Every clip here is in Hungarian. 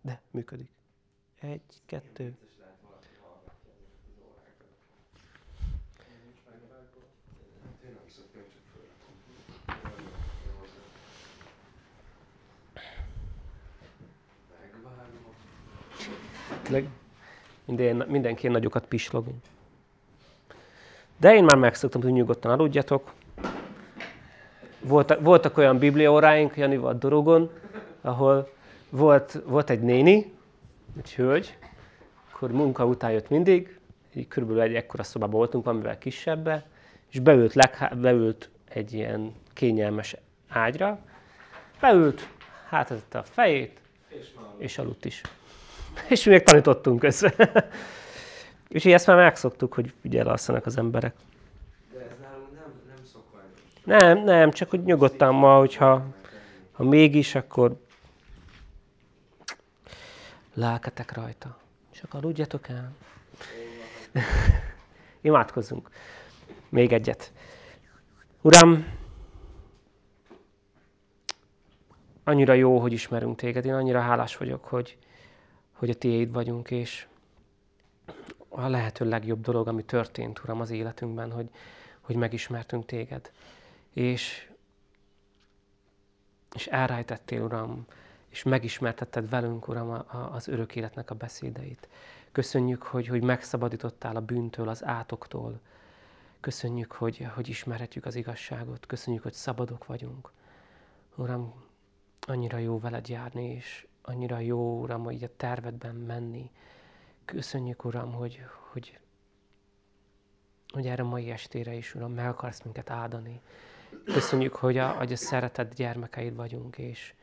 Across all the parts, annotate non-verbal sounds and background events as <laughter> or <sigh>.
De, működik. Egy, kettő. Minden, mindenki nagyokat pislog. De én már megszoktam, hogy nyugodtan aludjatok. Voltak, voltak olyan bibliaóráink Janival Dorogon, ahol volt, volt egy néni, egy hölgy, akkor munka után jött mindig, így körülbelül egy ekkora szobában voltunk, amivel kisebbe, és beült, leghá, beült egy ilyen kényelmes ágyra, beült, hátazette a fejét, és, és aludt is. <laughs> És még tanítottunk össze. <laughs> Úgyhogy ezt már megszoktuk, hogy ugye elalszanak az emberek. De ez nálunk nem, nem szokványos. Nem, nem, csak hogy nyugodtan ma, hogyha ha mégis, akkor lelketek rajta. Csak aludjatok el. <laughs> Imádkozzunk. Még egyet. Uram, annyira jó, hogy ismerünk téged. Én annyira hálás vagyok, hogy, hogy a tiéd vagyunk, és a lehető legjobb dolog, ami történt, Uram, az életünkben, hogy, hogy megismertünk téged. És, és elrejtettél, Uram, és megismertetted velünk, Uram, a, a, az örök életnek a beszédeit. Köszönjük, hogy, hogy megszabadítottál a bűntől, az átoktól. Köszönjük, hogy, hogy ismerhetjük az igazságot. Köszönjük, hogy szabadok vagyunk. Uram, annyira jó veled járni, és annyira jó, Uram, hogy a tervedben menni. Köszönjük, Uram, hogy, hogy, hogy erre mai estére is, Uram, meg akarsz minket áldani. Köszönjük, hogy a, hogy a szeretett gyermekeid vagyunk, és,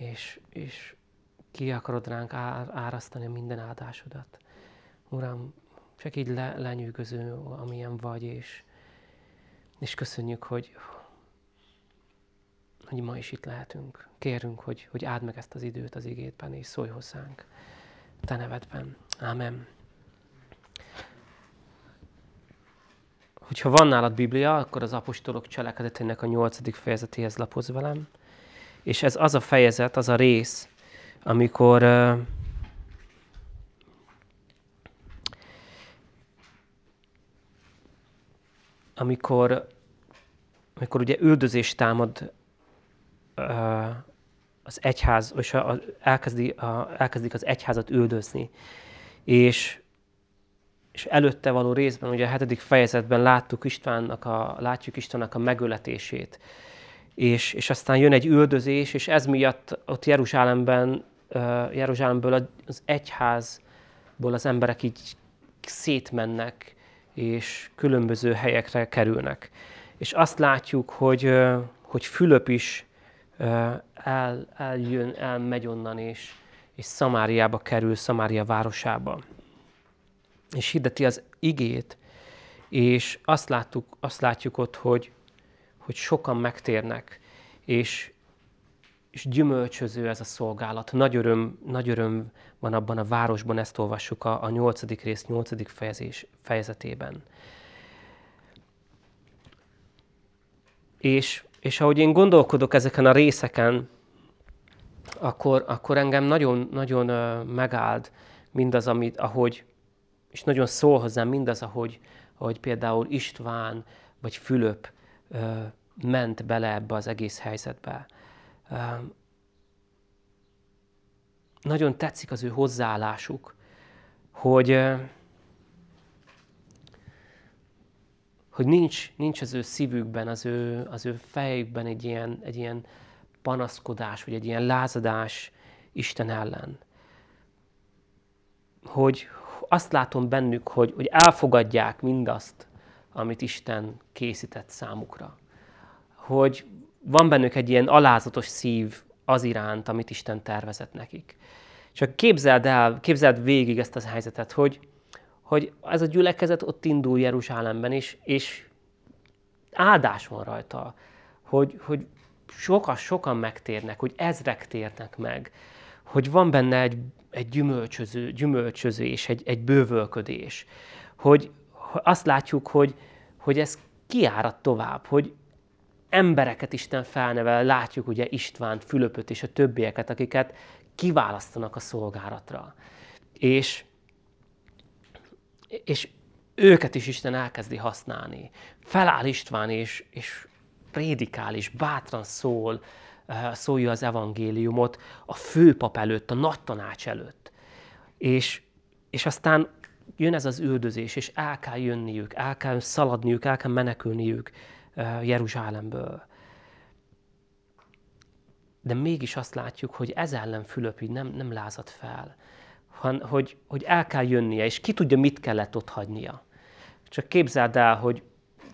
és, és ki akarod ránk árasztani minden áldásodat. Uram, csak így le, lenyűgöző, amilyen vagy, és, és köszönjük, hogy, hogy ma is itt lehetünk. Kérünk, hogy, hogy áld meg ezt az időt az igétben, és szólj hozzánk. Te nevedben. Amen. Hogyha van nálad Biblia, akkor az apostolok cselekedetének a nyolcadik fejezetéhez lapoz velem. És ez az a fejezet, az a rész, amikor amikor, amikor ugye üldözés támad az egyház, és elkezdi, a, elkezdik az egyházat üldözni. És, és előtte való részben, ugye a hetedik fejezetben láttuk Istvánnak a, látjuk Istvánnak a megöletését. És, és aztán jön egy üldözés, és ez miatt ott Jeruzsálemben, Jeruzsálemből az egyházból az emberek így szétmennek, és különböző helyekre kerülnek. És azt látjuk, hogy, hogy Fülöp is el, eljön, elmegy onnan, és, és Szamáriába kerül, Szamária városába. És hirdeti az igét, és azt, láttuk, azt látjuk ott, hogy, hogy sokan megtérnek, és, és gyümölcsöző ez a szolgálat. Nagy öröm, nagy öröm van abban a városban, ezt olvassuk a, a 8. rész 8. Fejezés, fejezetében. És és ahogy én gondolkodok ezeken a részeken, akkor, akkor engem nagyon, nagyon megáld mindaz, amit, ahogy, és nagyon szól hozzám mindaz, ahogy, ahogy például István vagy Fülöp ment bele ebbe az egész helyzetbe. Nagyon tetszik az ő hozzáállásuk, hogy, hogy nincs, nincs az ő szívükben, az ő, az ő fejükben egy ilyen, egy ilyen panaszkodás, vagy egy ilyen lázadás Isten ellen. Hogy azt látom bennük, hogy, hogy elfogadják mindazt, amit Isten készített számukra. Hogy van bennük egy ilyen alázatos szív az iránt, amit Isten tervezett nekik. Csak képzeld el, képzeld végig ezt az helyzetet, hogy, hogy ez a gyülekezet ott indul Jeruzsálemben, és, és áldás van rajta, hogy, hogy sokan, sokan megtérnek, hogy ezrek térnek meg, hogy van benne egy, egy gyümölcsöző, gyümölcsöző és egy, egy bővölködés, hogy azt látjuk, hogy, hogy ez kiárad tovább, hogy embereket Isten felnevel, látjuk ugye Istvánt, Fülöpöt és a többieket, akiket kiválasztanak a szolgálatra. És, és őket is Isten elkezdi használni. Feláll István, és, és prédikál, és bátran szól, eh, szólja az evangéliumot a főpap előtt, a nagy tanács előtt. És, és aztán jön ez az üldözés, és el kell jönniük, el kell szaladniuk, el kell menekülniük Jeruzsálemből. De mégis azt látjuk, hogy ez ellen Fülöp így nem, nem lázad fel, han, hogy, hogy el kell jönnie, és ki tudja, mit kellett ott hagynia. Csak képzeld el, hogy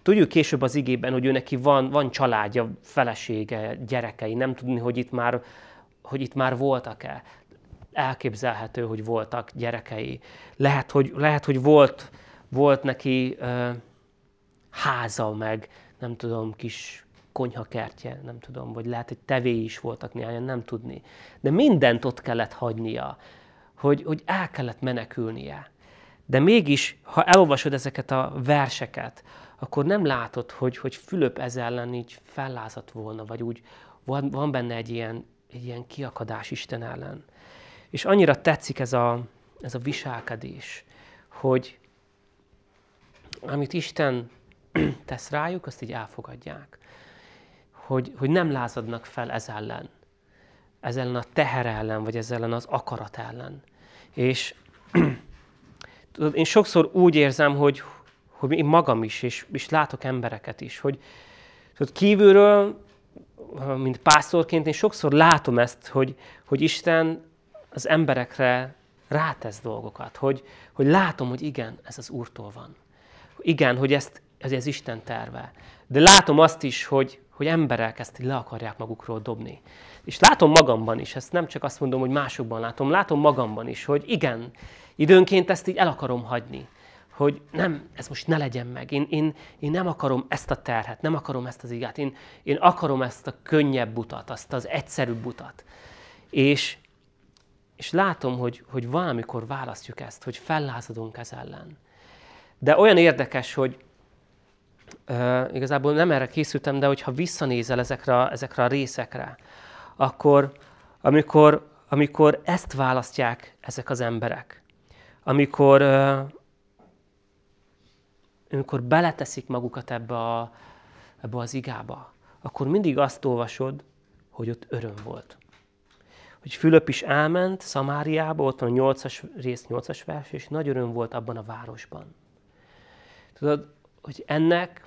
tudjuk később az igében, hogy ő neki van, van családja, felesége, gyerekei, nem tudni, hogy itt már, hogy itt már voltak-e. Elképzelhető, hogy voltak gyerekei. Lehet, hogy, lehet, hogy volt, volt neki uh, háza, meg nem tudom, kis konyhakertje, nem tudom, vagy lehet, hogy tevéi is voltak néhányan, nem tudni. De mindent ott kellett hagynia, hogy, hogy el kellett menekülnie. De mégis, ha elolvasod ezeket a verseket, akkor nem látod, hogy, hogy Fülöp ez ellen így fellázadt volna, vagy úgy van, van benne egy ilyen, egy ilyen kiakadás Isten ellen. És annyira tetszik ez a, ez a viselkedés, hogy amit Isten <clears throat> tesz rájuk, azt így elfogadják. Hogy, hogy nem lázadnak fel ez ellen. Ez ellen a teher ellen, vagy ez ellen az akarat ellen. És <clears throat> tudod, én sokszor úgy érzem, hogy, hogy én magam is, és, és látok embereket is, hogy tudod, kívülről, mint pásztorként, én sokszor látom ezt, hogy, hogy Isten az emberekre rátesz dolgokat, hogy, hogy látom, hogy igen, ez az Úrtól van. Igen, hogy ezt, ez az Isten terve. De látom azt is, hogy, hogy emberek ezt le akarják magukról dobni. És látom magamban is, ezt nem csak azt mondom, hogy másokban látom, látom magamban is, hogy igen, időnként ezt így el akarom hagyni. Hogy nem, ez most ne legyen meg. Én, én, én nem akarom ezt a terhet, nem akarom ezt az igát. Én, én akarom ezt a könnyebb utat, azt az egyszerűbb utat. És, és látom, hogy, hogy valamikor választjuk ezt, hogy fellázadunk ez ellen. De olyan érdekes, hogy uh, igazából nem erre készültem, de hogyha visszanézel ezekre, ezekre a részekre, akkor amikor, amikor ezt választják ezek az emberek, amikor, uh, amikor beleteszik magukat ebbe, a, ebbe az igába, akkor mindig azt olvasod, hogy ott öröm volt. Hogy Fülöp is elment Szamáriába, ott van a 8-as rész, 8-as vers, és nagy öröm volt abban a városban. Tudod, hogy ennek,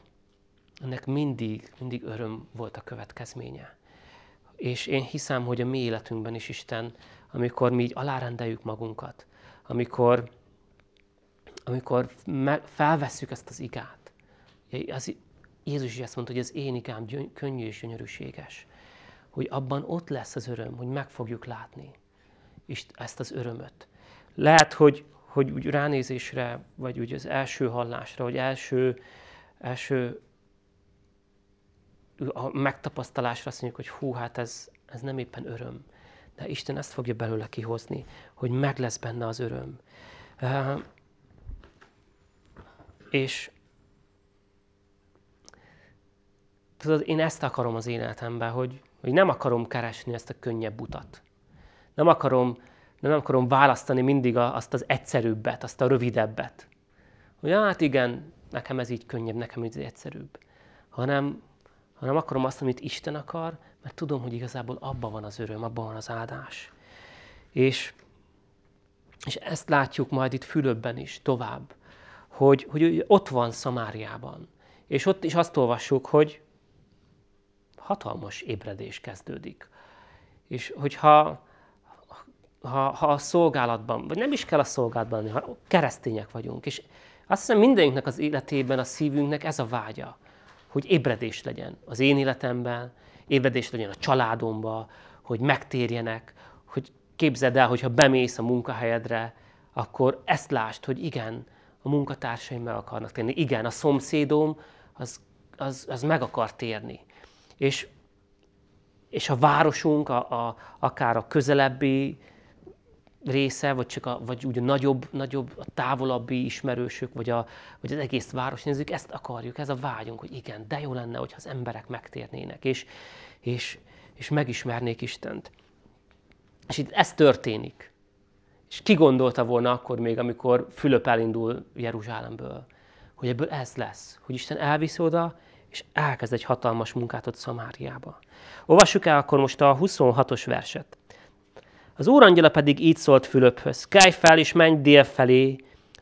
ennek mindig, mindig öröm volt a következménye. És én hiszem, hogy a mi életünkben is Isten, amikor mi így alárendeljük magunkat, amikor, amikor felvesszük ezt az igát. Az, Jézus is ezt mondta, hogy az én igám könnyű és gyönyörűséges. Hogy abban ott lesz az öröm, hogy meg fogjuk látni és ezt az örömöt. Lehet, hogy, hogy úgy ránézésre, vagy úgy az első hallásra, vagy első, első a megtapasztalásra azt mondjuk, hogy hú, hát ez, ez nem éppen öröm. De Isten ezt fogja belőle kihozni, hogy meg lesz benne az öröm. Uh, és tudod, én ezt akarom az életemben, hogy, hogy nem akarom keresni ezt a könnyebb utat. Nem akarom, nem akarom választani mindig azt az egyszerűbbet, azt a rövidebbet. Hogy hát igen, nekem ez így könnyebb, nekem ez egyszerűbb. Hanem, hanem akarom azt, amit Isten akar, mert tudom, hogy igazából abban van az öröm, abban van az áldás. És, és ezt látjuk majd itt Fülöpben is tovább, hogy, hogy ott van Szamáriában. És ott is azt olvassuk, hogy hatalmas ébredés kezdődik. És hogyha ha, ha a szolgálatban, vagy nem is kell a szolgálatban, ha keresztények vagyunk, és azt hiszem mindenkinek az életében, a szívünknek ez a vágya, hogy ébredés legyen az én életemben, ébredés legyen a családomba, hogy megtérjenek, hogy képzeld el, hogyha bemész a munkahelyedre, akkor ezt lásd, hogy igen, a munkatársaim meg akarnak térni. Igen, a szomszédom az, az, az meg akar térni. És, és a városunk, a, a, akár a közelebbi része, vagy csak a, vagy úgy a nagyobb, nagyobb, a távolabbi ismerősök, vagy, a, vagy az egész város nézzük, ezt akarjuk, ez a vágyunk, hogy igen, de jó lenne, hogyha az emberek megtérnének, és, és, és megismernék Istent. És itt ez történik. És ki gondolta volna akkor még, amikor Fülöp elindul Jeruzsálemből, hogy ebből ez lesz, hogy Isten elviszi oda, és elkezd egy hatalmas munkát ott Szamáriába. Olvassuk el akkor most a 26-os verset. Az úrangyala pedig így szólt Fülöphöz, kelj fel és menj dél felé,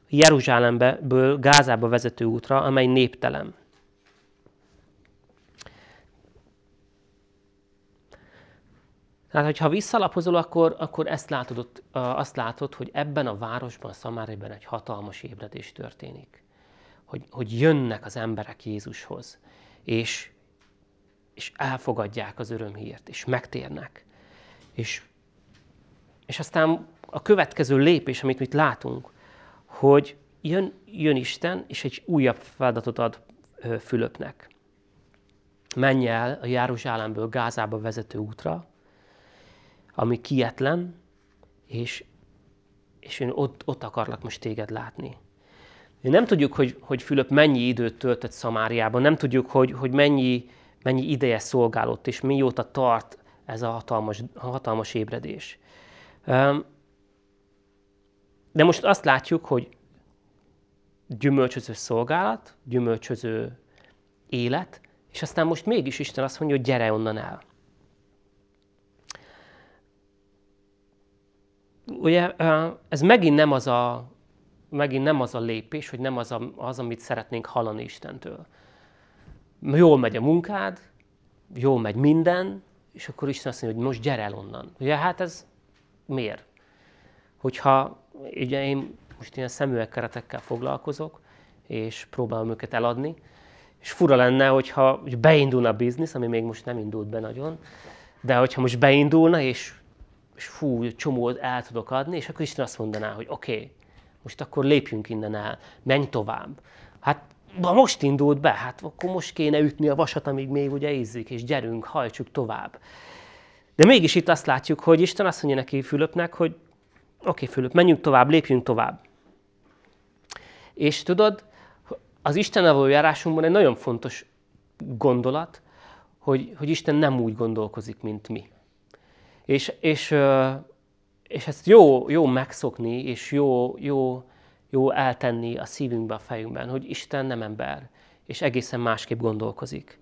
Jeruzsálemből Gázába vezető útra, amely néptelen. Tehát, hogyha visszalapozol, akkor, akkor ezt látod, azt látod, hogy ebben a városban, Szamáriában egy hatalmas ébredés történik. Hogy, hogy jönnek az emberek Jézushoz, és, és elfogadják az örömhírt, és megtérnek. És, és aztán a következő lépés, amit itt látunk, hogy jön, jön Isten, és egy újabb feladatot ad Fülöpnek. Menj el a Jeruzsálemből Gázába vezető útra, ami kietlen, és, és én ott, ott akarlak most téged látni. Nem tudjuk, hogy, hogy Fülöp mennyi időt töltött Szamáriában, nem tudjuk, hogy, hogy mennyi, mennyi ideje szolgálott, és mióta tart ez a hatalmas, a hatalmas ébredés. De most azt látjuk, hogy gyümölcsöző szolgálat, gyümölcsöző élet, és aztán most mégis Isten azt mondja, hogy gyere onnan el. Ugye ez megint nem az a, megint nem az a lépés, hogy nem az, a, az, amit szeretnénk hallani Istentől. Jól megy a munkád, jól megy minden, és akkor Isten azt mondja, hogy most gyere el onnan. Ugye hát ez miért? Hogyha ugye én most ilyen szemüvegkeretekkel foglalkozok, és próbálom őket eladni, és fura lenne, hogyha hogy beindulna a biznisz, ami még most nem indult be nagyon, de hogyha most beindulna, és, és fú, csomót el tudok adni, és akkor Isten azt mondaná, hogy oké, okay, most akkor lépjünk innen el, menj tovább. Hát ma most indult be, hát akkor most kéne ütni a vasat, amíg még ugye ízik, és gyerünk, hajtsuk tovább. De mégis itt azt látjuk, hogy Isten azt mondja neki Fülöpnek, hogy oké, okay, Fülöp, menjünk tovább, lépjünk tovább. És tudod, az Isten való járásunkban egy nagyon fontos gondolat, hogy, hogy Isten nem úgy gondolkozik, mint mi. És, és, és ezt jó, jó megszokni, és jó, jó, jó eltenni a szívünkbe, a fejünkben, hogy Isten nem ember, és egészen másképp gondolkozik.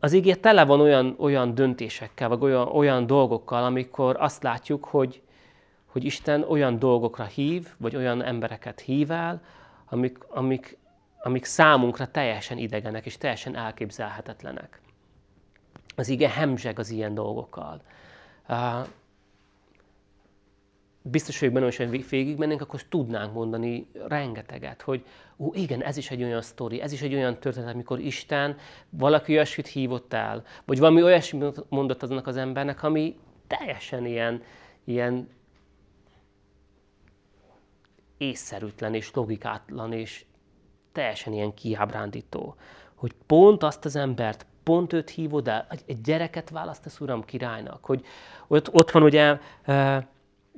Az ígér tele van olyan, olyan döntésekkel, vagy olyan, olyan dolgokkal, amikor azt látjuk, hogy, hogy Isten olyan dolgokra hív, vagy olyan embereket hív el, amik, amik, amik számunkra teljesen idegenek és teljesen elképzelhetetlenek. Az ige hemzseg az ilyen dolgokkal. Biztos vagyok benne, hogy végigmennénk, akkor tudnánk mondani rengeteget, hogy ó, igen, ez is egy olyan sztori, ez is egy olyan történet, amikor Isten valaki olyasmit hívott el, vagy valami olyasmit mondott aznak az embernek, ami teljesen ilyen, ilyen észszerűtlen és logikátlan és teljesen ilyen kiábrándító. Hogy pont azt az embert, pont őt hívod el, egy gyereket választasz, Uram, királynak. Hogy ott, ott van ugye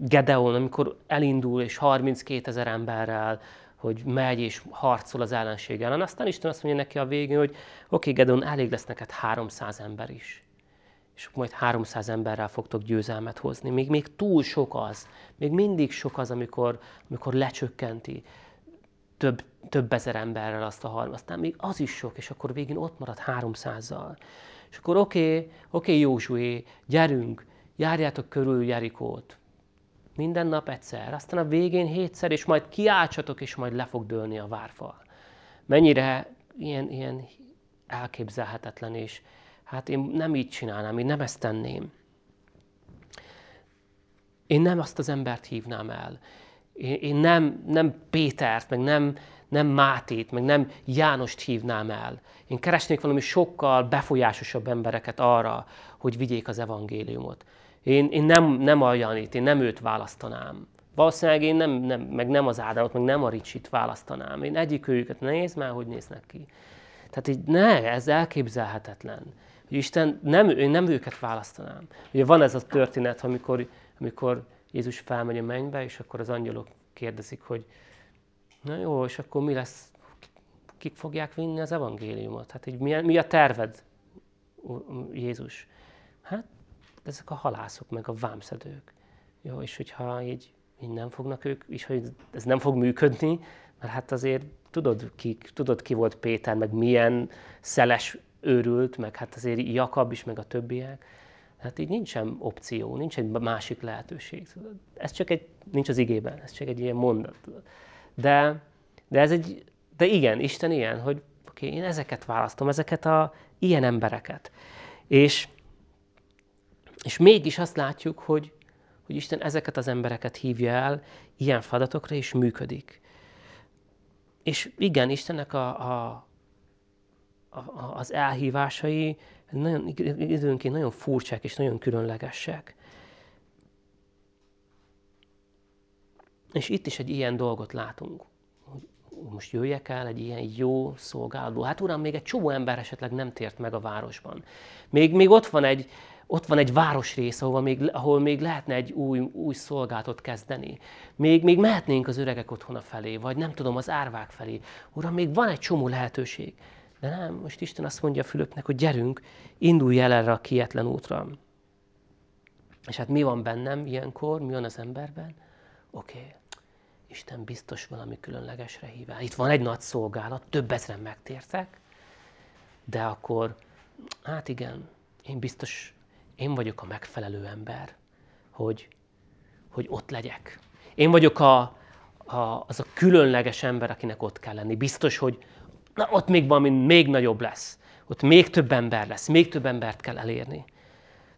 Gedeon, amikor elindul, és 32 ezer emberrel, hogy megy és harcol az ellenség ellen. Aztán Isten azt mondja neki a végén, hogy oké, okay, Gedeon, elég lesz neked 300 ember is és majd 300 emberrel fogtok győzelmet hozni. Még, még túl sok az, még mindig sok az, amikor, amikor lecsökkenti több, több ezer emberrel azt a harmat. Aztán még az is sok, és akkor végén ott marad 300-zal. És akkor oké, okay, oké okay, Józsué, gyerünk, járjátok körül Jerikót. Minden nap egyszer, aztán a végén hétszer, és majd kiáltsatok, és majd le fog dőlni a várfal. Mennyire ilyen, ilyen elképzelhetetlen és, Hát én nem így csinálnám, én nem ezt tenném. Én nem azt az embert hívnám el. Én, én nem, nem Pétert, meg nem, nem Mátét, meg nem Jánost hívnám el. Én keresnék valami sokkal befolyásosabb embereket arra, hogy vigyék az evangéliumot. Én, én nem, nem a Janit, én nem őt választanám. Valószínűleg én nem, nem, meg nem az Ádámot, meg nem a Ricsit választanám. Én egyik őket nézd már, hogy néznek ki. Tehát így ne, ez elképzelhetetlen. Isten nem, én nem őket választanám. Ugye van ez a történet, amikor, amikor Jézus felmegy a mennybe, és akkor az angyalok kérdezik, hogy na jó, és akkor mi lesz, kik fogják vinni az evangéliumot? Hát így mi, mi a terved, Jézus? Hát ezek a halászok, meg a vámszedők. Jó, és hogyha így, így nem fognak ők, és hogy ez nem fog működni, mert hát azért tudod ki, tudod ki volt Péter, meg milyen szeles őrült, meg hát azért Jakab is, meg a többiek. Hát így nincsen opció, nincs egy másik lehetőség. Ez csak egy, nincs az igében, ez csak egy ilyen mondat. De, de ez egy, de igen, Isten ilyen, hogy oké, okay, én ezeket választom, ezeket a ilyen embereket. És, és mégis azt látjuk, hogy, hogy Isten ezeket az embereket hívja el ilyen feladatokra, és működik. És igen, Istennek a, a, a, az elhívásai nagyon, időnként nagyon furcsák és nagyon különlegesek. És itt is egy ilyen dolgot látunk, hogy most jöjjek el egy ilyen jó szolgálatból. Hát uram, még egy csomó ember esetleg nem tért meg a városban. Még, még ott van egy, ott van egy városrész, ahol még, ahol még lehetne egy új, új szolgálatot kezdeni. Még, még mehetnénk az öregek otthona felé, vagy nem tudom, az árvák felé. Uram, még van egy csomó lehetőség. De nem, most Isten azt mondja Fülöpnek, hogy gyerünk, indulj el erre a kietlen útra. És hát mi van bennem ilyenkor, mi van az emberben? Oké, okay. Isten biztos valami különlegesre hív el. Itt van egy nagy szolgálat, több ezeren megtértek, de akkor, hát igen, én biztos, én vagyok a megfelelő ember, hogy, hogy ott legyek. Én vagyok a, a, az a különleges ember, akinek ott kell lenni. Biztos, hogy na, ott még valami még nagyobb lesz. Ott még több ember lesz, még több embert kell elérni.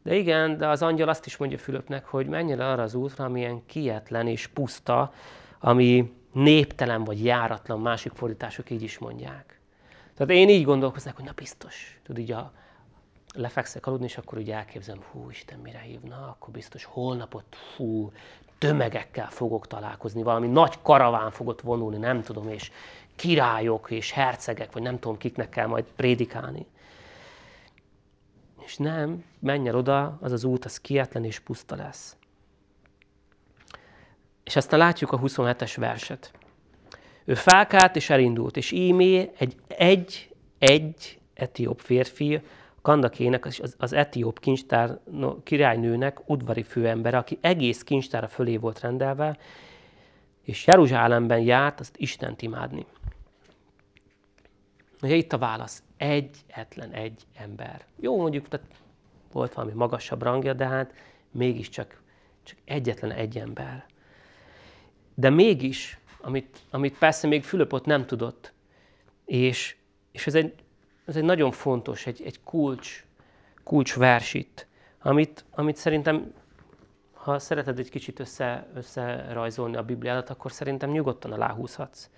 De igen, de az angyal azt is mondja Fülöpnek, hogy menjen arra az útra, amilyen kietlen és puszta, ami néptelen vagy járatlan, másik fordítások így is mondják. Tehát én így gondolkoznék, hogy na biztos, tudod, így a, lefekszek aludni, és akkor úgy elképzelem, hú, Isten mire hívna, akkor biztos holnapot, hú, tömegekkel fogok találkozni, valami nagy karaván fogott vonulni, nem tudom, és királyok és hercegek, vagy nem tudom, kiknek kell majd prédikálni. És nem, menj el oda, az az út, az kietlen és puszta lesz. És aztán látjuk a 27-es verset. Ő felkált és elindult, és ímé egy, egy, egy etióp férfi, Kandakének, az, az etióp kincstár királynőnek udvari főember, aki egész kincstára fölé volt rendelve, és Jeruzsálemben járt azt Istent imádni. Ugye itt a válasz. Egyetlen egy ember. Jó, mondjuk tehát volt valami magasabb rangja, de hát mégiscsak csak egyetlen egy ember. De mégis, amit, amit persze még Fülöpot nem tudott, és, és ez, egy, ez egy nagyon fontos, egy, egy kulcs, kulcs vers itt, amit, amit szerintem, ha szereted egy kicsit össze, összerajzolni a Bibliádat, akkor szerintem nyugodtan aláhúzhatsz.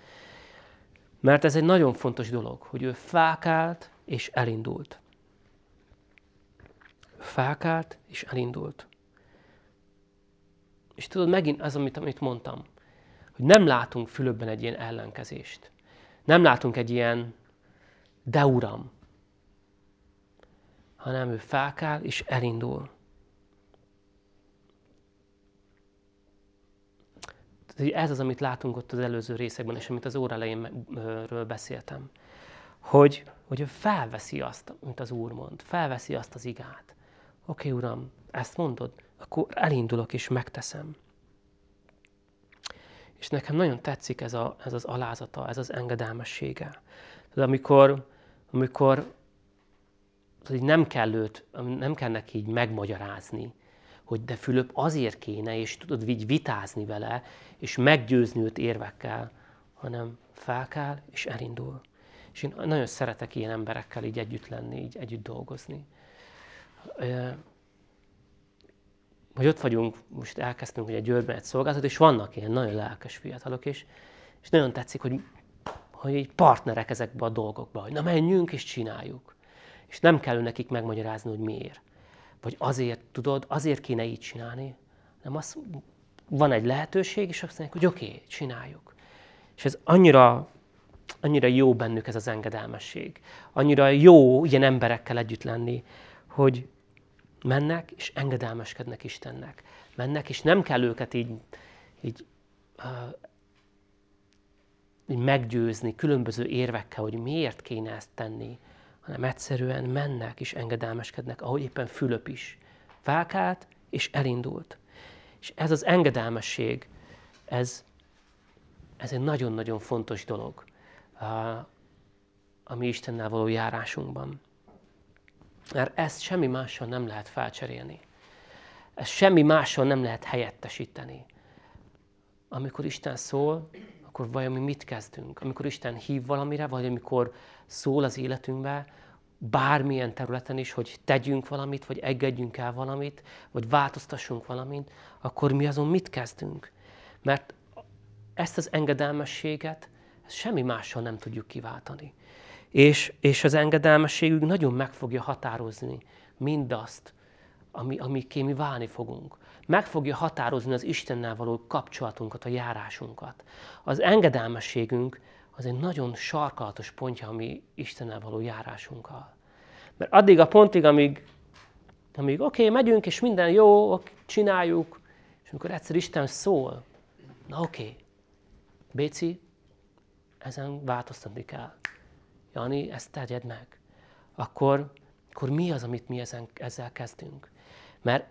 Mert ez egy nagyon fontos dolog, hogy ő fákált és elindult. Fákált és elindult. És tudod, megint az, amit, amit mondtam, hogy nem látunk Fülöpben egy ilyen ellenkezést. Nem látunk egy ilyen de uram, hanem ő fákál és elindul. ez az, amit látunk ott az előző részekben, és amit az óra elejénről beszéltem. Hogy, hogy ő felveszi azt, amit az Úr mond, felveszi azt az igát. Oké, okay, Uram, ezt mondod, akkor elindulok és megteszem. És nekem nagyon tetszik ez, a, ez az alázata, ez az engedelmessége. De amikor, amikor hogy nem kell őt, nem kell neki így megmagyarázni, hogy de Fülöp azért kéne, és tudod így vitázni vele, és meggyőzni őt érvekkel, hanem felkel és elindul. És én nagyon szeretek ilyen emberekkel így együtt lenni, így együtt dolgozni. Hogy ott vagyunk, most elkezdtünk ugye Győrben egy szolgálatot, és vannak ilyen nagyon lelkes fiatalok, és, és nagyon tetszik, hogy, hogy így partnerek ezekbe a dolgokba, hogy na menjünk és csináljuk. És nem kell nekik megmagyarázni, hogy miért vagy azért tudod, azért kéne így csinálni, nem az, van egy lehetőség, és azt mondják, hogy oké, okay, csináljuk. És ez annyira, annyira jó bennük ez az engedelmesség. Annyira jó ilyen emberekkel együtt lenni, hogy mennek és engedelmeskednek Istennek. Mennek, és nem kell őket így, így, meggyőzni különböző érvekkel, hogy miért kéne ezt tenni, hanem egyszerűen mennek és engedelmeskednek, ahogy éppen Fülöp is Felkelt, és elindult. És ez az engedelmesség, ez, ez egy nagyon-nagyon fontos dolog a mi Istennel való járásunkban. Mert ezt semmi mással nem lehet felcserélni. Ezt semmi mással nem lehet helyettesíteni. Amikor Isten szól, akkor vajon mi mit kezdünk? Amikor Isten hív valamire, vagy amikor szól az életünkbe, bármilyen területen is, hogy tegyünk valamit, vagy engedjünk el valamit, vagy változtassunk valamit, akkor mi azon mit kezdünk? Mert ezt az engedelmességet ezt semmi mással nem tudjuk kiváltani. És, és az engedelmességünk nagyon meg fogja határozni mindazt, ami, amiké mi válni fogunk. Meg fogja határozni az Istennel való kapcsolatunkat, a járásunkat. Az engedelmességünk az egy nagyon sarkalatos pontja a mi Istennel való járásunkkal. Mert addig a pontig, amíg, amíg oké, okay, megyünk, és minden jó, csináljuk, és amikor egyszer Isten szól, na oké, okay, Béci, ezen változtatni kell. Jani, ezt tegyed meg. Akkor, akkor mi az, amit mi ezen, ezzel kezdünk? Mert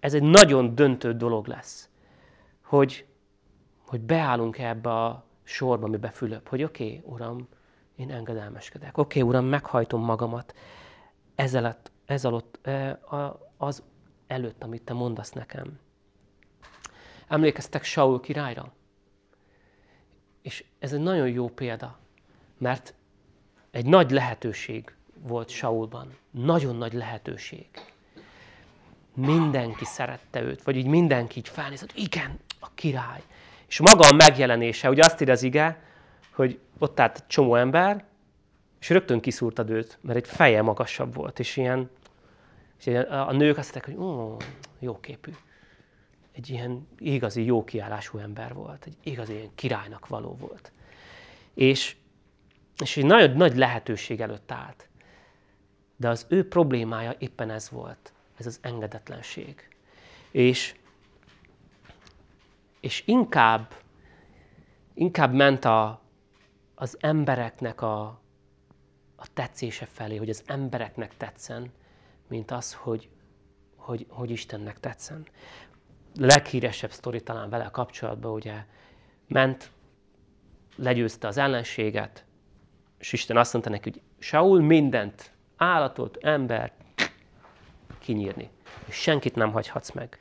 ez egy nagyon döntő dolog lesz, hogy, hogy beállunk ebbe a sorba, amibe Fülöp, hogy oké, okay, Uram, én engedelmeskedek. Oké, okay, Uram, meghajtom magamat ezzel, ez alatt, e, az előtt, amit Te mondasz nekem. Emlékeztek Saul királyra? És ez egy nagyon jó példa, mert egy nagy lehetőség volt Saulban. Nagyon nagy lehetőség. Mindenki szerette őt, vagy így mindenki így felnézett, igen, a király. És maga a megjelenése, ugye azt ír az ige, hogy ott állt egy csomó ember, és rögtön kiszúrtad őt, mert egy feje magasabb volt, és ilyen, és a nők azt mondták, hogy ó, jó képű. Egy ilyen igazi jó kiállású ember volt, egy igazi ilyen királynak való volt. És, és egy nagyon nagy lehetőség előtt állt. De az ő problémája éppen ez volt, ez az engedetlenség. És, és inkább, inkább ment a, az embereknek a, a tetszése felé, hogy az embereknek tetszen, mint az, hogy, hogy, hogy Istennek tetszen. A leghíresebb sztori talán vele kapcsolatban, ugye ment, legyőzte az ellenséget, és Isten azt mondta neki, hogy Saul mindent, állatot, embert kinyírni, és senkit nem hagyhatsz meg.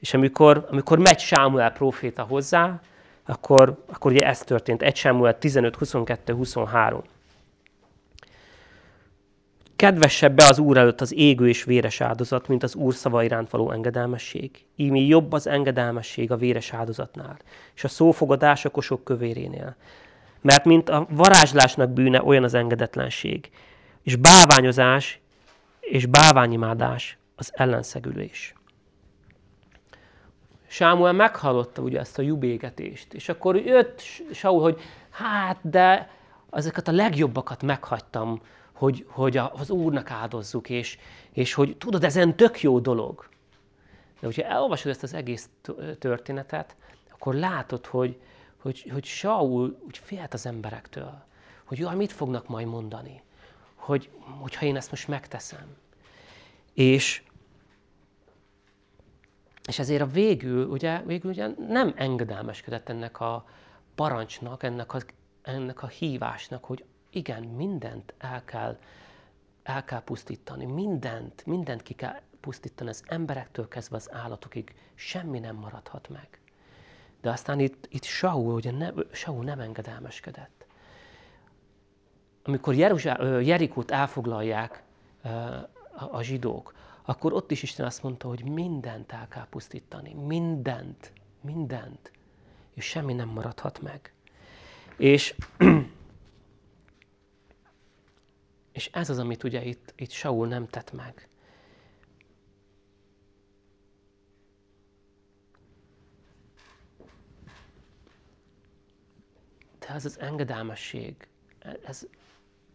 És amikor, amikor megy Sámuel proféta hozzá, akkor, akkor ugye ez történt. 1 Sámuel 15, 22, 23. Kedvesebb be az Úr előtt az égő és véres áldozat, mint az Úr szava iránt való engedelmesség. Ími jobb az engedelmesség a véres áldozatnál, és a szófogadás a kosok kövérénél. Mert mint a varázslásnak bűne olyan az engedetlenség, és báványozás és báványimádás az ellenszegülés. Sámuel meghallotta ugye ezt a jubégetést, és akkor jött Saul, hogy hát, de ezeket a legjobbakat meghagytam, hogy, hogy az Úrnak áldozzuk, és, és hogy tudod, ezen tök jó dolog. De hogyha elolvasod ezt az egész történetet, akkor látod, hogy, hogy, hogy Saul úgy félt az emberektől, hogy jaj, mit fognak majd mondani, hogy, hogyha én ezt most megteszem. És, és ezért a végül, ugye, végül ugye nem engedelmeskedett ennek a parancsnak, ennek a, ennek a hívásnak, hogy igen, mindent el kell, el kell pusztítani, mindent, mindent ki kell pusztítani, az emberektől kezdve az állatokig, semmi nem maradhat meg. De aztán itt, itt Saul, ugye ne, Saul nem engedelmeskedett. Amikor Jeruzsá, Jerikót elfoglalják a, zsidók, akkor ott is Isten azt mondta, hogy mindent el kell pusztítani. Mindent. Mindent. És semmi nem maradhat meg. És <clears throat> És ez az, amit ugye itt, itt Saul nem tett meg. De ez az engedelmesség, ez,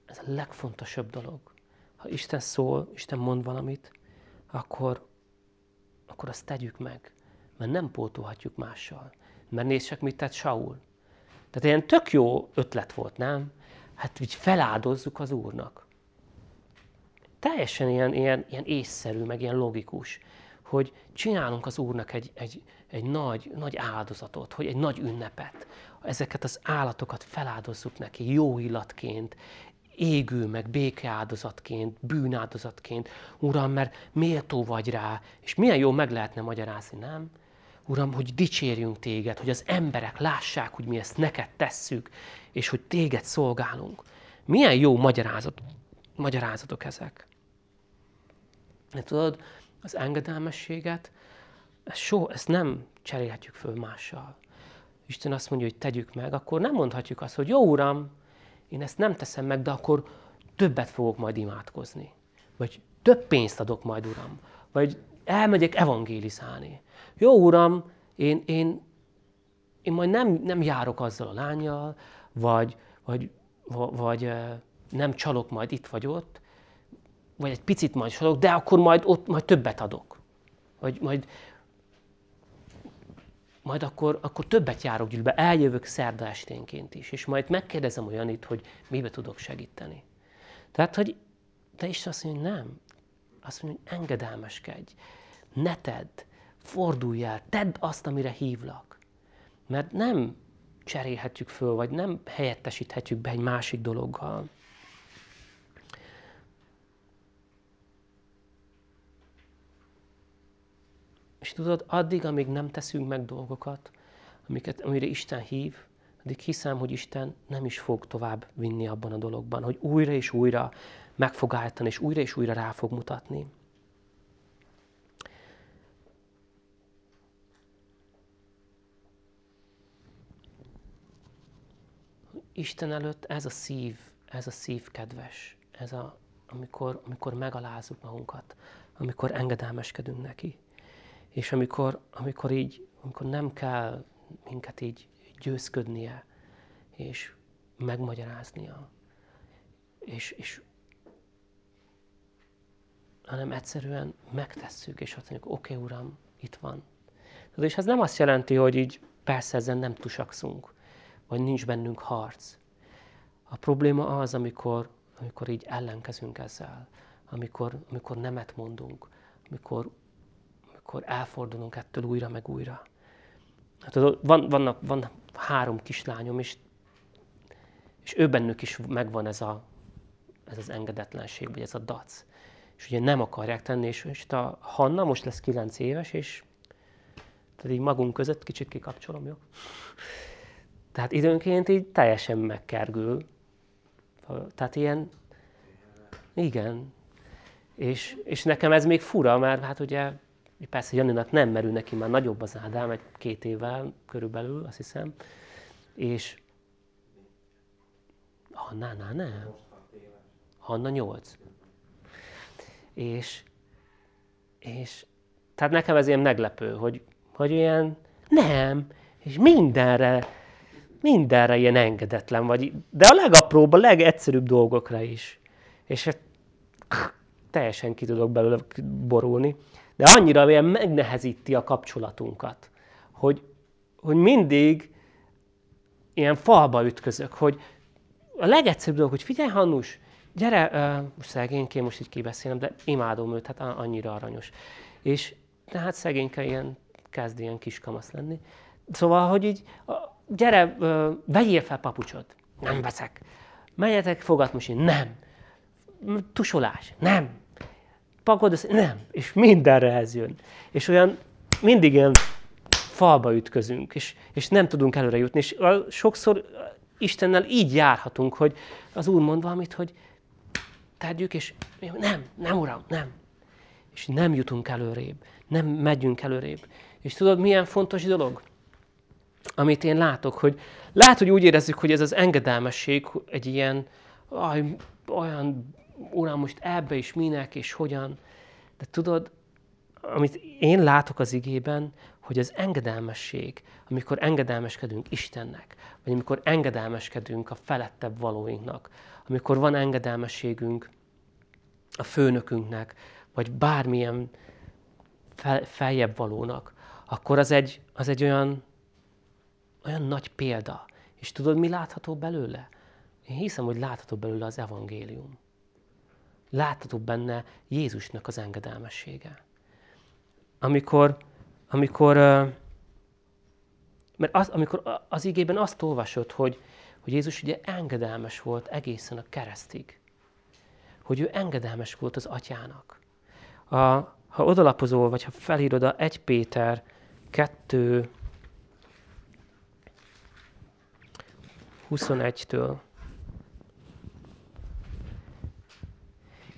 ez a legfontosabb dolog. Ha Isten szól, Isten mond valamit, akkor, akkor azt tegyük meg. Mert nem pótolhatjuk mással. Mert nézd csak, mit tett Saul. Tehát ilyen tök jó ötlet volt, nem? Hát így feláldozzuk az Úrnak teljesen ilyen, ilyen, ilyen észszerű, meg ilyen logikus, hogy csinálunk az Úrnak egy, egy, egy nagy, nagy áldozatot, hogy egy nagy ünnepet. Ezeket az állatokat feláldozzuk neki jó illatként, égő, meg békeáldozatként, bűnáldozatként. Uram, mert méltó vagy rá, és milyen jó meg lehetne magyarázni, nem? Uram, hogy dicsérjünk téged, hogy az emberek lássák, hogy mi ezt neked tesszük, és hogy téged szolgálunk. Milyen jó magyarázat, magyarázatok ezek. De tudod, az engedelmességet, ezt, so, ezt nem cserélhetjük föl mással. Isten azt mondja, hogy tegyük meg, akkor nem mondhatjuk azt, hogy jó Uram, én ezt nem teszem meg, de akkor többet fogok majd imádkozni. Vagy több pénzt adok majd, Uram. Vagy elmegyek evangélizálni. Jó, Uram, én, én, én majd nem, nem járok azzal a lányjal, vagy, vagy, vagy nem csalok majd itt vagy ott, vagy egy picit majd csalok, de akkor majd ott majd többet adok. Vagy majd, majd akkor, akkor többet járok gyűlbe, eljövök szerda esténként is, és majd megkérdezem olyanit, hogy mibe tudok segíteni. Tehát, hogy de Isten azt mondja, hogy nem. Azt mondja, hogy engedelmeskedj, ne tedd, fordulj el, tedd azt, amire hívlak. Mert nem cserélhetjük föl, vagy nem helyettesíthetjük be egy másik dologgal. És tudod, addig, amíg nem teszünk meg dolgokat, amiket, amire Isten hív, addig hiszem, hogy Isten nem is fog tovább vinni abban a dologban, hogy újra és újra meg fog állítani, és újra és újra rá fog mutatni. Isten előtt ez a szív, ez a szív kedves, ez a, amikor, amikor megalázzuk magunkat, amikor engedelmeskedünk neki. És amikor, amikor így, amikor nem kell minket így győzködnie, és megmagyaráznia, és, és hanem egyszerűen megtesszük, és azt mondjuk, oké, okay, Uram, itt van. És ez nem azt jelenti, hogy így persze ezen nem tusakszunk, vagy nincs bennünk harc. A probléma az, amikor, amikor így ellenkezünk ezzel, amikor, amikor nemet mondunk, amikor, amikor elfordulunk ettől újra meg újra. Hát, van, vannak, van három kislányom, és, és ő bennük is megvan ez, a, ez az engedetlenség, vagy ez a dac. És ugye nem akarják tenni, és, és a Hanna most lesz 9 éves, és tehát így magunk között kicsit kikapcsolom, jó? Tehát időnként így teljesen megkergül. Tehát ilyen, igen. És, és nekem ez még fura, mert hát ugye persze Janinak nem merül neki már nagyobb az Ádám, egy két évvel körülbelül, azt hiszem. És Hannánál nem. Hanna nyolc. És, és tehát nekem ez ilyen meglepő, hogy, hogy ilyen nem, és mindenre mindenre ilyen engedetlen vagy, de a legapróbb, a legegyszerűbb dolgokra is. És hát, teljesen ki tudok belőle borulni. De annyira ilyen megnehezíti a kapcsolatunkat, hogy, hogy mindig ilyen falba ütközök, hogy a legegyszerűbb dolog, hogy figyelj Hannus, gyere, uh, most szegényként most így kibeszélem, de imádom őt, hát annyira aranyos. És tehát szegényke ilyen kezd ilyen kiskamasz lenni. Szóval, hogy így gyere, vegyél fel papucsot. Nem veszek. Menjetek fogatmosni. Nem. Tusolás. Nem. Pakod össze. Nem. És mindenre ez jön. És olyan mindig ilyen falba ütközünk, és, és nem tudunk előre jutni. És sokszor Istennel így járhatunk, hogy az Úr mond valamit, hogy tegyük, és nem, nem, Uram, nem. És nem jutunk előrébb, nem megyünk előrébb. És tudod, milyen fontos dolog? amit én látok, hogy lehet, hogy úgy érezzük, hogy ez az engedelmesség egy ilyen, aj, olyan, uram, most ebbe is minek, és hogyan. De tudod, amit én látok az igében, hogy az engedelmesség, amikor engedelmeskedünk Istennek, vagy amikor engedelmeskedünk a felettebb valóinknak, amikor van engedelmességünk a főnökünknek, vagy bármilyen fel, feljebb valónak, akkor az egy, az egy olyan olyan nagy példa. És tudod, mi látható belőle? Én hiszem, hogy látható belőle az evangélium. Látható benne Jézusnak az engedelmessége. Amikor, amikor, mert az, amikor az igében azt olvasod, hogy, hogy Jézus ugye engedelmes volt egészen a keresztig. Hogy ő engedelmes volt az atyának. A, ha odalapozol, vagy ha felírod a 1 Péter 2, 21-től,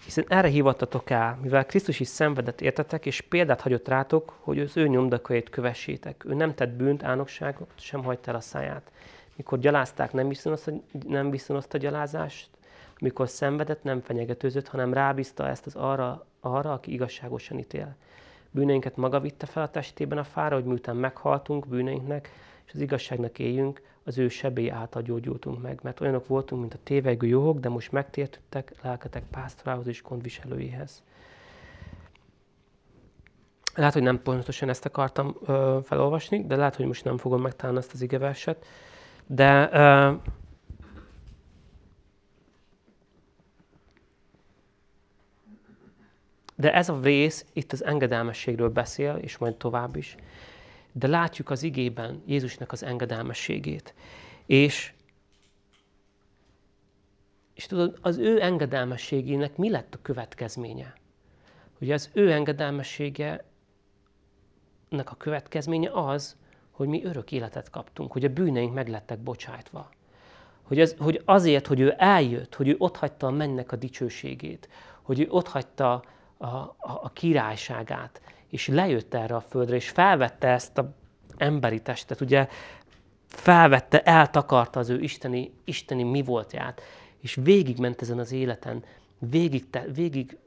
Hiszen erre hívattatok el, mivel Krisztus is szenvedett értetek, és példát hagyott rátok, hogy az ő nyomdakait kövessétek. Ő nem tett bűnt, álnokságot, sem hagyta el a száját. Mikor gyalázták, nem viszonozta, nem viszonozta gyalázást, mikor szenvedett, nem fenyegetőzött, hanem rábízta ezt az arra, arra, aki igazságosan ítél. Bűneinket maga vitte fel a testében a fára, hogy miután meghaltunk bűneinknek, és az igazságnak éljünk, az ő sebély által gyógyultunk meg, mert olyanok voltunk, mint a tévegő jóhok, de most megtértettek lelketek pásztorához és gondviselőihez. Lehet, hogy nem pontosan ezt akartam ö, felolvasni, de lehet, hogy most nem fogom megtalálni ezt az igeverset. De ö, De ez a rész itt az engedelmességről beszél, és majd tovább is de látjuk az igében Jézusnak az engedelmességét. És, és tudod, az ő engedelmességének mi lett a következménye? Ugye az ő engedelmessége a következménye az, hogy mi örök életet kaptunk, hogy a bűneink meglettek bocsájtva. Hogy, az, hogy azért, hogy ő eljött, hogy ő otthagyta a mennek a dicsőségét, hogy ő otthagyta a, a, a királyságát, és lejött erre a földre, és felvette ezt a emberi testet, ugye felvette, eltakarta az ő isteni, isteni mi voltját, és végigment ezen az életen, végig, te, végig,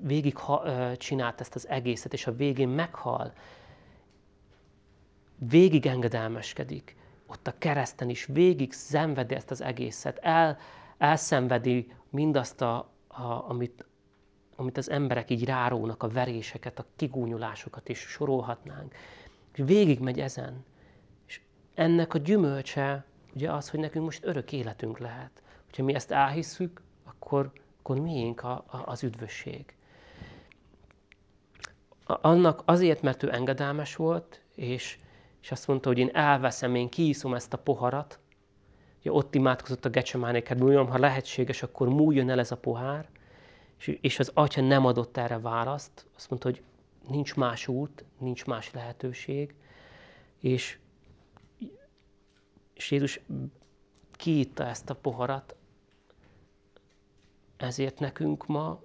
végig ha, ö, csinált ezt az egészet, és a végén meghal, végig engedelmeskedik, ott a kereszten is végig szenvedi ezt az egészet, el, elszenvedi mindazt, a, a, amit, amit az emberek így rárónak, a veréseket, a kigúnyulásokat is sorolhatnánk. És végigmegy ezen. És ennek a gyümölcse ugye az, hogy nekünk most örök életünk lehet. Hogyha mi ezt elhisszük, akkor, akkor miénk a, a, az üdvösség. Annak azért, mert ő engedelmes volt, és, és azt mondta, hogy én elveszem, én kiiszom ezt a poharat. Ugye ott imádkozott a Gecsemánéket, múljon, ha lehetséges, akkor múljon el ez a pohár. És az atya nem adott erre választ, azt mondta, hogy nincs más út, nincs más lehetőség, és, és Jézus kiitta ezt a poharat, ezért nekünk ma,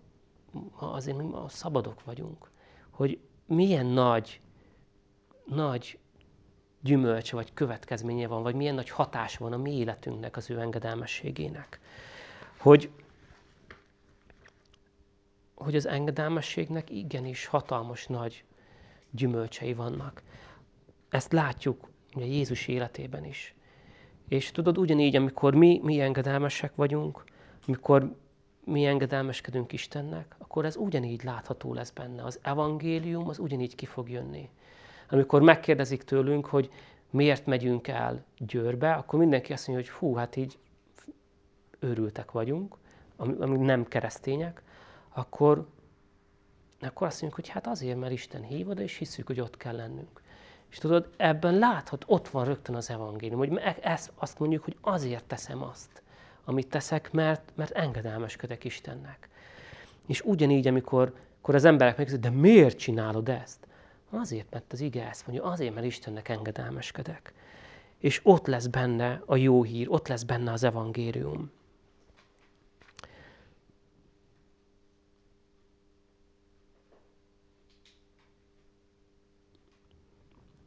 ma azért mi ma szabadok vagyunk, hogy milyen nagy, nagy gyümölcse vagy következménye van, vagy milyen nagy hatás van a mi életünknek, az ő engedelmességének. Hogy, hogy az engedelmességnek igenis hatalmas nagy gyümölcsei vannak. Ezt látjuk ugye Jézus életében is. És tudod, ugyanígy, amikor mi, mi engedelmesek vagyunk, amikor mi engedelmeskedünk Istennek, akkor ez ugyanígy látható lesz benne. Az evangélium az ugyanígy ki fog jönni. Amikor megkérdezik tőlünk, hogy miért megyünk el Győrbe, akkor mindenki azt mondja, hogy hú, hát így őrültek vagyunk, amik nem keresztények, akkor, akkor azt mondjuk, hogy hát azért, mert Isten hív oda, és hiszük, hogy ott kell lennünk. És tudod, ebben láthat, ott van rögtön az evangélium, hogy ezt, azt mondjuk, hogy azért teszem azt, amit teszek, mert, mert engedelmeskedek Istennek. És ugyanígy, amikor, amikor az emberek megkérdezik, de miért csinálod ezt? Azért, mert az ige ezt mondja, azért, mert Istennek engedelmeskedek. És ott lesz benne a jó hír, ott lesz benne az evangélium.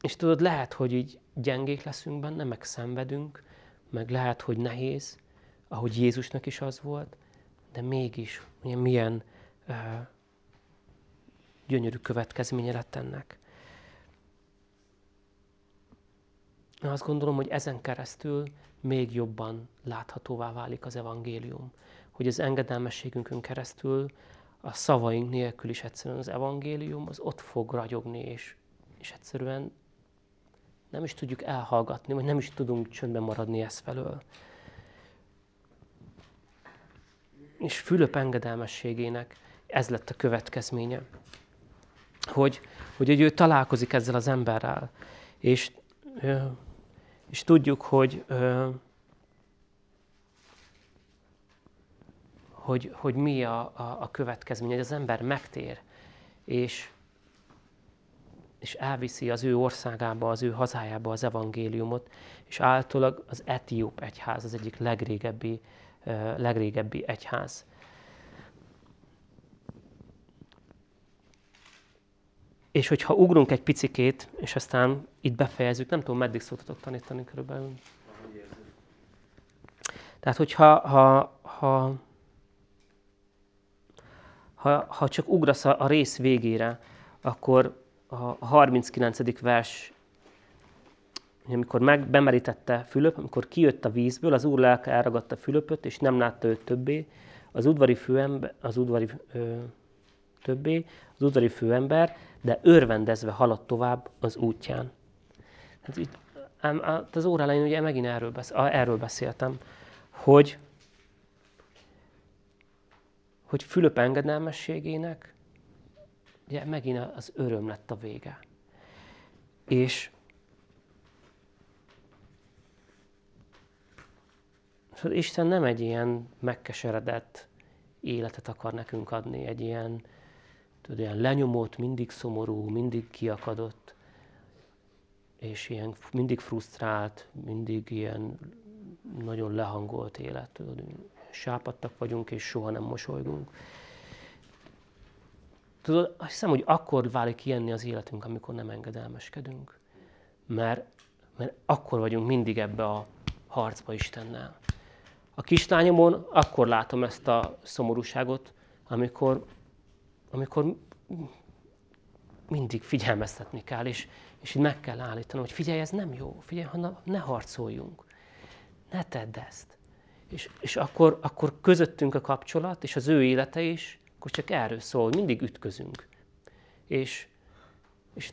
És tudod, lehet, hogy így gyengék leszünk benne, meg szenvedünk, meg lehet, hogy nehéz, ahogy Jézusnak is az volt, de mégis milyen, milyen uh, gyönyörű következménye lett ennek. Én azt gondolom, hogy ezen keresztül még jobban láthatóvá válik az evangélium. Hogy az engedelmességünkön keresztül a szavaink nélkül is egyszerűen az evangélium az ott fog ragyogni, és, és egyszerűen nem is tudjuk elhallgatni, vagy nem is tudunk csöndben maradni ezt felől. és Fülöp engedelmességének ez lett a következménye. Hogy, hogy ő találkozik ezzel az emberrel. És, és tudjuk, hogy, hogy, hogy mi a, a, a következmény, hogy az ember megtér, és, és elviszi az ő országába, az ő hazájába az evangéliumot, és általában az etióp egyház az egyik legrégebbi, legrégebbi egyház. És hogyha ugrunk egy picikét, és aztán itt befejezzük, nem tudom, meddig szoktatok tanítani körülbelül. Tehát, hogyha ha, ha, ha, ha csak ugrasz a, a rész végére, akkor a 39. vers, amikor meg, bemerítette Fülöp, amikor kijött a vízből, az úr lelke elragadta Fülöpöt, és nem látta őt többé, az udvari főember, az udvari ö, többé, az udvari főember, de örvendezve haladt tovább az útján. Hát itt, az óra elején ugye megint erről, beszél, erről beszéltem, hogy, hogy Fülöp engedelmességének ugye megint az öröm lett a vége. És szóval Isten nem egy ilyen megkeseredett életet akar nekünk adni, egy ilyen, tudod, ilyen lenyomott, mindig szomorú, mindig kiakadott, és ilyen mindig frusztrált, mindig ilyen nagyon lehangolt élet. Tudod, sápadtak vagyunk, és soha nem mosolygunk. Tudod, azt hiszem, hogy akkor válik ilyenni az életünk, amikor nem engedelmeskedünk. Mert, mert akkor vagyunk mindig ebbe a harcba Istennel. A kislányomon akkor látom ezt a szomorúságot, amikor, amikor mindig figyelmeztetni kell, és, és így meg kell állítanom, hogy figyelj, ez nem jó, figyelj, ha ne harcoljunk, ne tedd ezt. És, és akkor, akkor közöttünk a kapcsolat, és az ő élete is, akkor csak erről szól, hogy mindig ütközünk. És, és,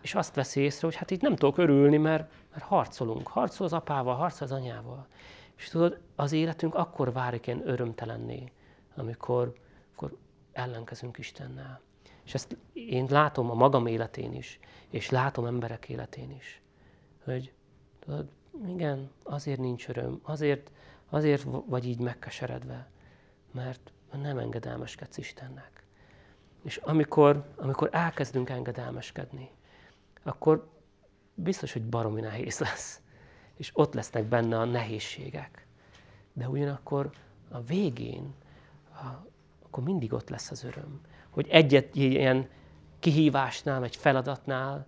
és azt veszi észre, hogy hát itt nem tudok örülni, mert, mert harcolunk. Harcol az apával, harcol az anyával. És tudod, az életünk akkor válik ilyen örömtelenné, amikor, amikor ellenkezünk Istennel. És ezt én látom a magam életén is, és látom emberek életén is, hogy tudod, igen, azért nincs öröm, azért, azért vagy így megkeseredve, mert nem engedelmeskedsz Istennek. És amikor, amikor elkezdünk engedelmeskedni, akkor biztos, hogy baromi nehéz lesz. És ott lesznek benne a nehézségek. De ugyanakkor a végén, a, akkor mindig ott lesz az öröm. Hogy egyet ilyen kihívásnál, egy feladatnál,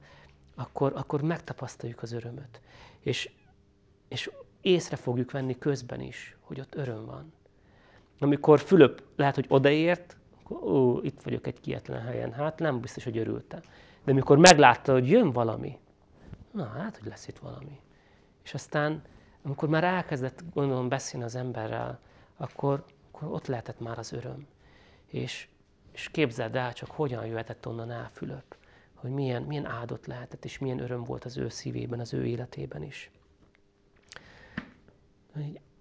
akkor, akkor megtapasztaljuk az örömöt. És, és észre fogjuk venni közben is, hogy ott öröm van. Amikor Fülöp lehet, hogy odaért, akkor ó, itt vagyok egy kietlen helyen, hát nem biztos, hogy örültem. De amikor meglátta, hogy jön valami, na hát, hogy lesz itt valami. És aztán, amikor már elkezdett gondolom beszélni az emberrel, akkor, akkor ott lehetett már az öröm. És, és képzeld el csak, hogyan jöhetett onnan el Fülöp, hogy milyen, milyen áldott lehetett, és milyen öröm volt az ő szívében, az ő életében is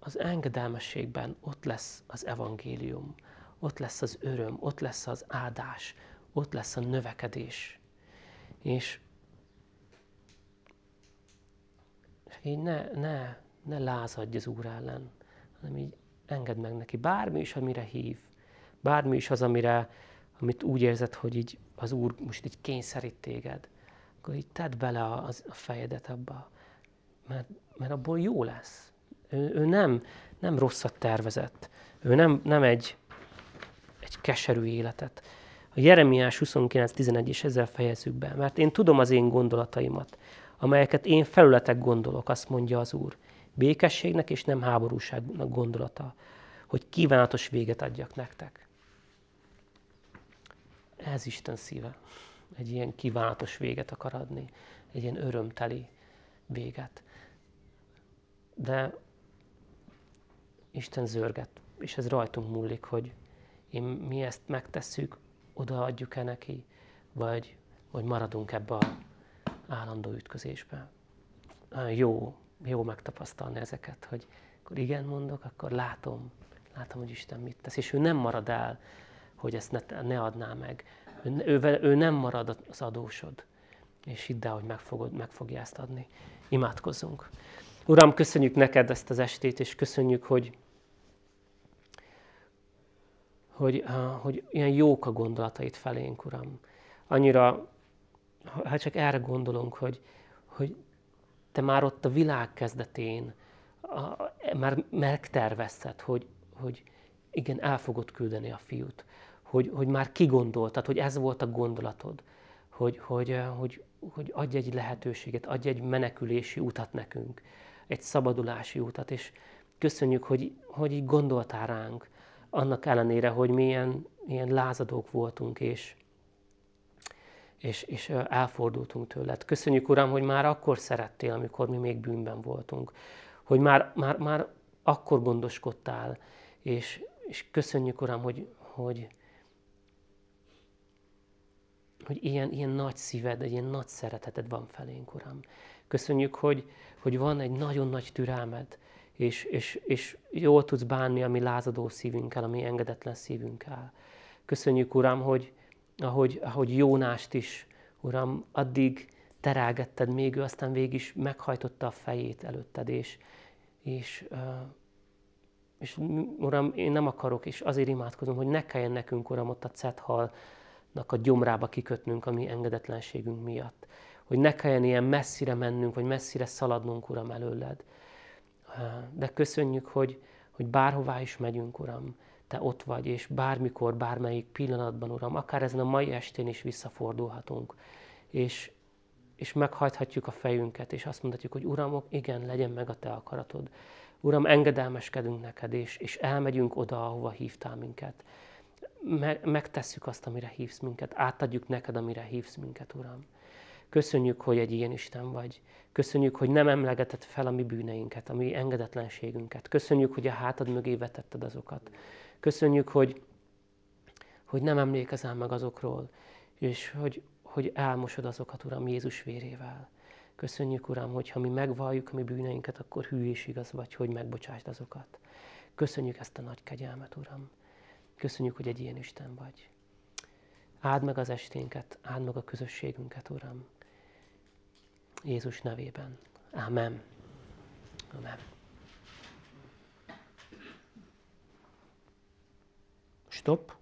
az engedelmességben ott lesz az evangélium, ott lesz az öröm, ott lesz az áldás, ott lesz a növekedés. És, így ne, ne, ne lázadj az Úr ellen, hanem így engedd meg neki bármi is, amire hív. Bármi is az, amire, amit úgy érzed, hogy így az Úr most így kényszerít téged. Akkor így tedd bele a, a fejedet abba, mert, mert abból jó lesz. Ő, ő nem, nem rosszat tervezett. Ő nem, nem egy, egy keserű életet. A Jeremiás 29.11 és ezzel fejezzük be. Mert én tudom az én gondolataimat, amelyeket én felületek gondolok, azt mondja az Úr. Békességnek és nem háborúságnak gondolata, hogy kívánatos véget adjak nektek. Ez Isten szíve. Egy ilyen kívánatos véget akar adni. Egy ilyen örömteli véget. De Isten zörget, és ez rajtunk múlik, hogy én, mi ezt megtesszük, odaadjuk-e neki, vagy, vagy maradunk ebbe a állandó ütközésbe. Jó, jó megtapasztalni ezeket, hogy akkor igen mondok, akkor látom, Látom, hogy Isten mit tesz, és ő nem marad el, hogy ezt ne, ne adná meg. Ő, ő, ő nem marad az adósod, és hidd el, hogy meg, fogod, meg fogja ezt adni. Imádkozzunk. Uram, köszönjük neked ezt az estét, és köszönjük, hogy, hogy, hogy ilyen jók a gondolatait felénk, Uram. Annyira, ha csak erre gondolunk, hogy, hogy te már ott a világ kezdetén a, már megtervezted, hogy, hogy igen, el fogod küldeni a fiút. Hogy, hogy már kigondoltad, hogy ez volt a gondolatod. Hogy, hogy, hogy, hogy adj egy lehetőséget, adj egy menekülési utat nekünk. Egy szabadulási utat. És köszönjük, hogy, hogy így gondoltál ránk. Annak ellenére, hogy milyen ilyen lázadók voltunk, és, és, és elfordultunk tőled. Köszönjük, Uram, hogy már akkor szerettél, amikor mi még bűnben voltunk. Hogy már, már, már akkor gondoskodtál, és, és köszönjük, Uram, hogy, hogy, hogy ilyen, ilyen nagy szíved, egy ilyen nagy szereteted van felénk, Uram. Köszönjük, hogy, hogy van egy nagyon nagy türelmed, és, és, és jól tudsz bánni a mi lázadó szívünkkel, a mi engedetlen szívünkkel. Köszönjük, Uram, hogy, ahogy, ahogy Jónást is, Uram, addig terelgetted, még ő aztán végig is meghajtotta a fejét előtted, és, és, és Uram, én nem akarok, és azért imádkozom, hogy ne kelljen nekünk, Uram, ott a cethalnak a gyomrába kikötnünk a mi engedetlenségünk miatt. Hogy ne kelljen ilyen messzire mennünk, vagy messzire szaladnunk, Uram, előled. De köszönjük, hogy, hogy bárhová is megyünk, Uram, te ott vagy, és bármikor, bármelyik pillanatban, Uram, akár ezen a mai estén is visszafordulhatunk, és, és meghajthatjuk a fejünket, és azt mondhatjuk, hogy Uram, igen, legyen meg a Te akaratod. Uram, engedelmeskedünk neked, és, és elmegyünk oda, ahova hívtál minket. Me, megtesszük azt, amire hívsz minket, átadjuk neked, amire hívsz minket, Uram. Köszönjük, hogy egy ilyen Isten vagy. Köszönjük, hogy nem emlegeted fel a mi bűneinket, a mi engedetlenségünket. Köszönjük, hogy a hátad mögé vetetted azokat. Köszönjük, hogy, hogy nem emlékezel meg azokról, és hogy, hogy elmosod azokat, Uram, Jézus vérével. Köszönjük, Uram, hogy ha mi megvalljuk a mi bűneinket, akkor hű és igaz vagy, hogy megbocsásd azokat. Köszönjük ezt a nagy kegyelmet, Uram. Köszönjük, hogy egy ilyen Isten vagy. Áld meg az esténket, áld meg a közösségünket, Uram. Jézus nevében. Amen. Amen. Stop.